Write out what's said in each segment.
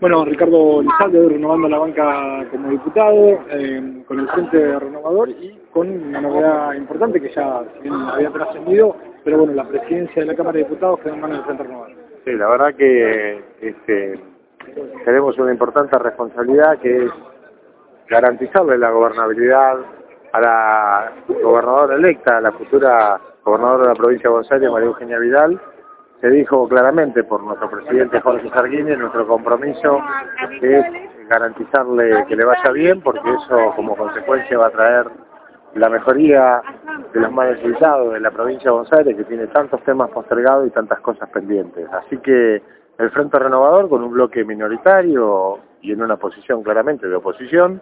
Bueno, Ricardo Lizalde, renovando la banca como diputado, eh, con el Frente Renovador y con una novedad importante que ya si había trascendido, pero bueno, la presidencia de la Cámara de Diputados quedó en manos del Frente Renovador. Sí, la verdad que este, tenemos una importante responsabilidad que es garantizarle la gobernabilidad a la gobernadora electa, a la futura gobernadora de la provincia de Buenos Aires, María Eugenia Vidal, se dijo claramente por nuestro presidente Jorge Sarguini, nuestro compromiso es garantizarle que le vaya bien, porque eso como consecuencia va a traer la mejoría de los más necesitados de la provincia de Buenos Aires, que tiene tantos temas postergados y tantas cosas pendientes. Así que el Frente Renovador, con un bloque minoritario y en una posición claramente de oposición,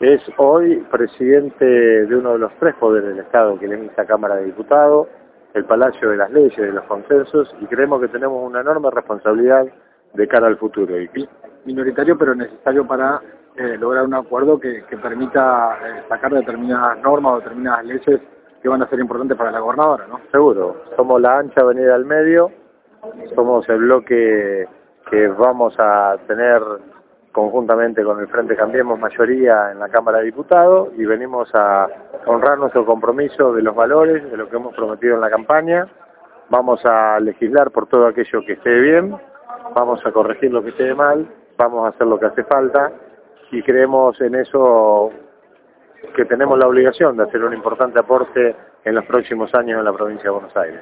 es hoy presidente de uno de los tres poderes del Estado, que es esta Cámara de Diputados, el Palacio de las Leyes, de los consensos, y creemos que tenemos una enorme responsabilidad de cara al futuro. Minoritario, pero necesario para eh, lograr un acuerdo que, permita eh, sacar determinadas normas o determinadas leyes que van a ser importantes para la gobernadora, ¿no? Seguro. Somos la ancha avenida al medio, somos el bloque que vamos a tener conjuntamente con el Frente Cambiemos mayoría en la Cámara de Diputados y venimos a honrar nuestro compromiso de los valores, de lo que hemos prometido en la campaña. Vamos a legislar por todo aquello que esté bien, vamos a corregir lo que esté mal, vamos a hacer lo que hace falta y creemos en eso que tenemos la obligación de hacer un importante aporte en los próximos años en la provincia de Buenos Aires.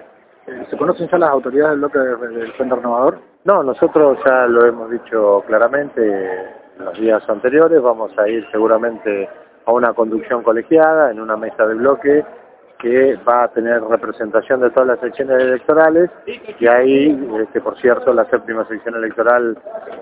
¿Se conocen ya las autoridades del bloque del Frente Renovador? No, nosotros ya lo hemos dicho claramente en los días anteriores, vamos a ir seguramente a una conducción colegiada en una mesa de bloque que va a tener representación de todas las secciones electorales y ahí, este, por cierto, la séptima sección electoral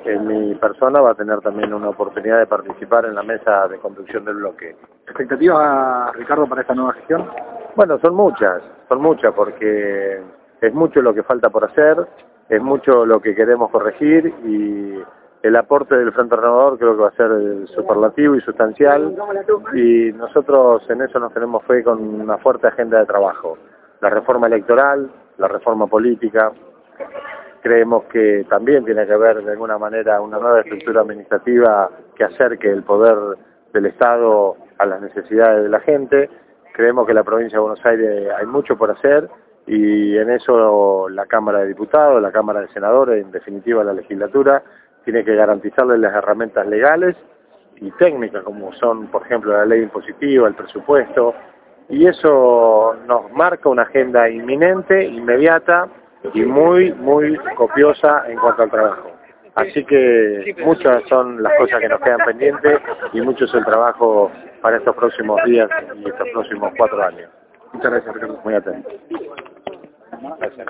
en mi persona va a tener también una oportunidad de participar en la mesa de conducción del bloque. ¿Expectativas, Ricardo, para esta nueva gestión? Bueno, son muchas, son muchas porque es mucho lo que falta por hacer, es mucho lo que queremos corregir y el aporte del Frente Renovador creo que va a ser superlativo y sustancial. Y nosotros en eso nos tenemos fe con una fuerte agenda de trabajo. La reforma electoral, la reforma política, creemos que también tiene que ver de alguna manera una nueva estructura administrativa que acerque el poder del Estado a las necesidades de la gente. Creemos que en la provincia de Buenos Aires hay mucho por hacer y en eso la Cámara de Diputados, la Cámara de Senadores, en definitiva la legislatura, tiene que garantizarles las herramientas legales y técnicas, como son, por ejemplo, la ley impositiva, el presupuesto, y eso nos marca una agenda inminente, inmediata y muy, muy copiosa en cuanto al trabajo. Así que muchas son las cosas que nos quedan pendientes y mucho es el trabajo para estos próximos días y estos próximos cuatro años. Muchas gracias, Ricardo. Muy atento. Gracias.